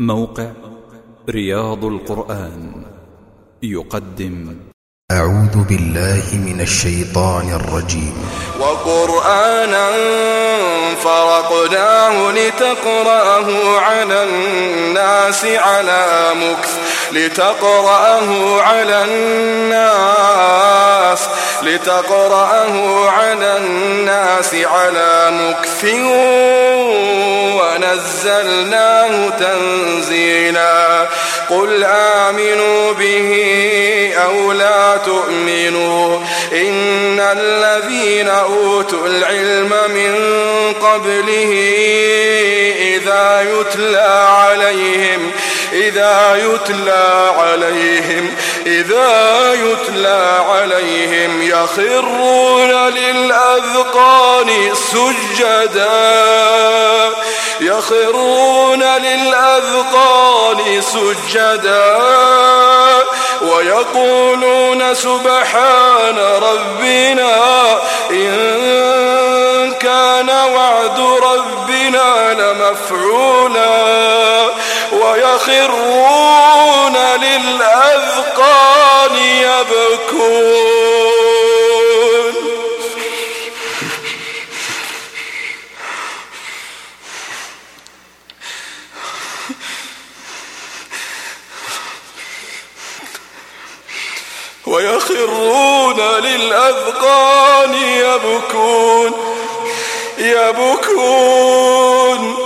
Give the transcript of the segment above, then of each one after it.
موقع رياض القرآن يقدم. أعوذ بالله من الشيطان الرجيم. وقرآنا فرقناه لتقرأه على الناس على مكث لتقرأه على الناس لتقرأه على الناس على مكث ونزلناه تنزيلا. قل آمنوا به أو لا تؤمنوا. إن الذين أوتوا العلم من قبله إذا يتلى عليهم إذا يتلى عليهم إذا يتلى عليهم يخرون للأذقان سجدا. يخرون للأذقان سجدا. ويقولون سبحان ربنا إن كان وعد ربنا لمفعولا. ويخرون للأذقان ويخرون للأذقان يبكون يبكون.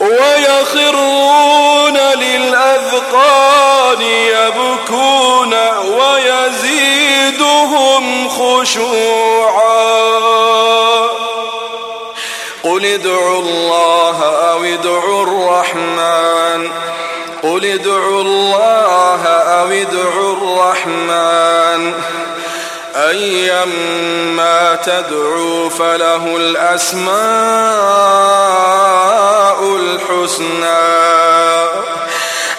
ويخرون للأذقان يبكون ويزيدهم خشوعا. قل ادعوا الله أو ادعوا الرحمن قل ادعوا الله أو ادعوا الرحمن. أيما تدعوا فله الأسماء الحسنى.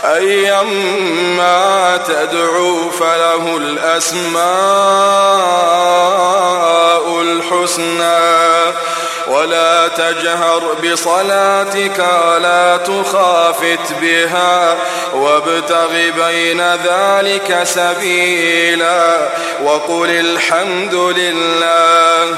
أيما تدعوا فله الأسماء الحسنى. ولا تجهر بصلاتك ولا تخافت بها. وابتغ بين ذلك سبيلا. وقل الحمد لله